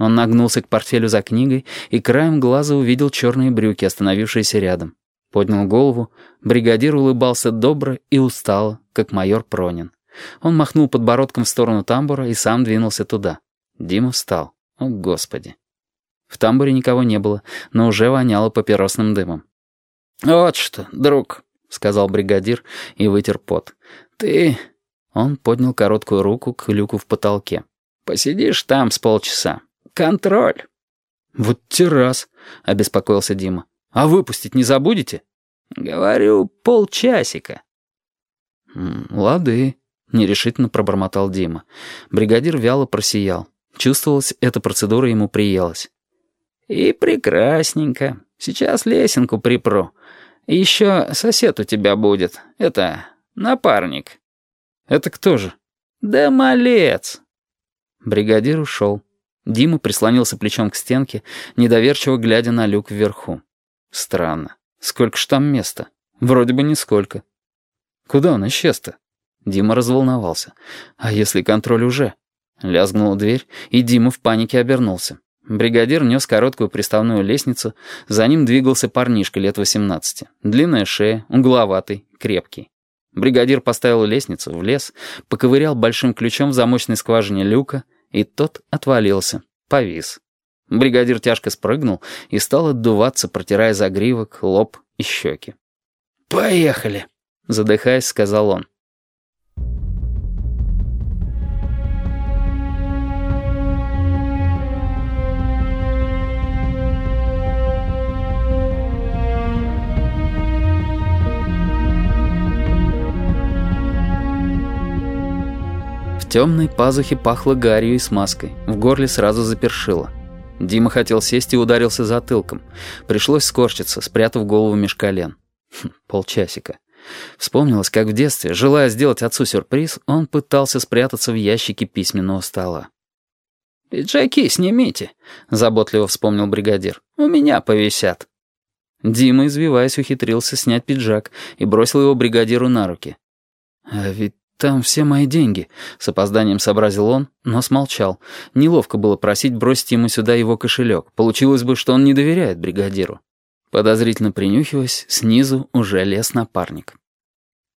Он нагнулся к портфелю за книгой и краем глаза увидел черные брюки, остановившиеся рядом. Поднял голову. Бригадир улыбался добро и устало, как майор Пронин. Он махнул подбородком в сторону тамбура и сам двинулся туда. Дима встал. О, Господи. В тамбуре никого не было, но уже воняло папиросным дымом. «Вот что, друг», — сказал бригадир и вытер пот. «Ты...» Он поднял короткую руку к люку в потолке. «Посидишь там с полчаса. Контроль». «Вот террас», — обеспокоился Дима. «А выпустить не забудете?» «Говорю, полчасика». «Лады», — нерешительно пробормотал Дима. Бригадир вяло просиял. Чувствовалось, эта процедура ему приелась. «И прекрасненько. Сейчас лесенку припру. И еще сосед у тебя будет. Это, напарник». «Это кто же?» «Да малец». Бригадир ушел. Дима прислонился плечом к стенке, недоверчиво глядя на люк вверху. Странно. Сколько ж там места? Вроде бы нисколько. Куда он исчез-то? Дима разволновался. А если контроль уже? Лязгнула дверь, и Дима в панике обернулся. Бригадир нес короткую приставную лестницу, за ним двигался парнишка лет 18. Длинная шея, угловатый, крепкий. Бригадир поставил лестницу в лес, поковырял большим ключом в замочной скважине люка, и тот отвалился, повис. Бригадир тяжко спрыгнул и стал отдуваться, протирая загривок, лоб и щеки. «Поехали!» — задыхаясь, сказал он. Темной пазухе пахло гарью и смазкой, в горле сразу запершило. Дима хотел сесть и ударился затылком. Пришлось скорчиться, спрятав голову меж колен. Хм, полчасика. Вспомнилось, как в детстве, желая сделать отцу сюрприз, он пытался спрятаться в ящике письменного стола. «Пиджаки снимите», — заботливо вспомнил бригадир. «У меня повисят». Дима, извиваясь, ухитрился снять пиджак и бросил его бригадиру на руки. «А ведь «Там все мои деньги», — с опозданием сообразил он, но смолчал. Неловко было просить бросить ему сюда его кошелек. Получилось бы, что он не доверяет бригадиру. Подозрительно принюхиваясь, снизу уже лез напарник.